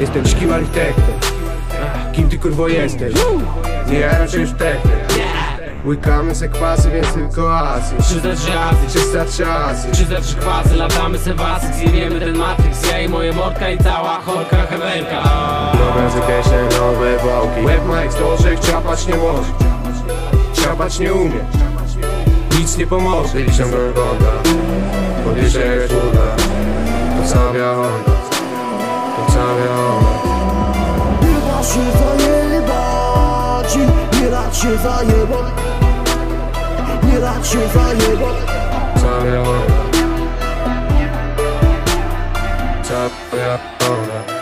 Jestem szkił architektem Ach, Kim ty kurwo jesteś? Nie jaram się już wtedy Łykamy se kwasy, więc tylko Azji 303 Azji, 303 Azji 303 kwasy, latamy se wasy Zjebiemy ten Matrix, ja i moje mordka i cała chorka heberka Nowe zakesie, nowe wałki. Łeb ma ekstorzek, ciapać nie może. Ciapać nie umie. Nic nie pomoże. Wyciągnąłem woda. Podjeżdżę jak uda To cała Honda To da się zajebać Nie da się zajebać. Nie da się zajebać. Honda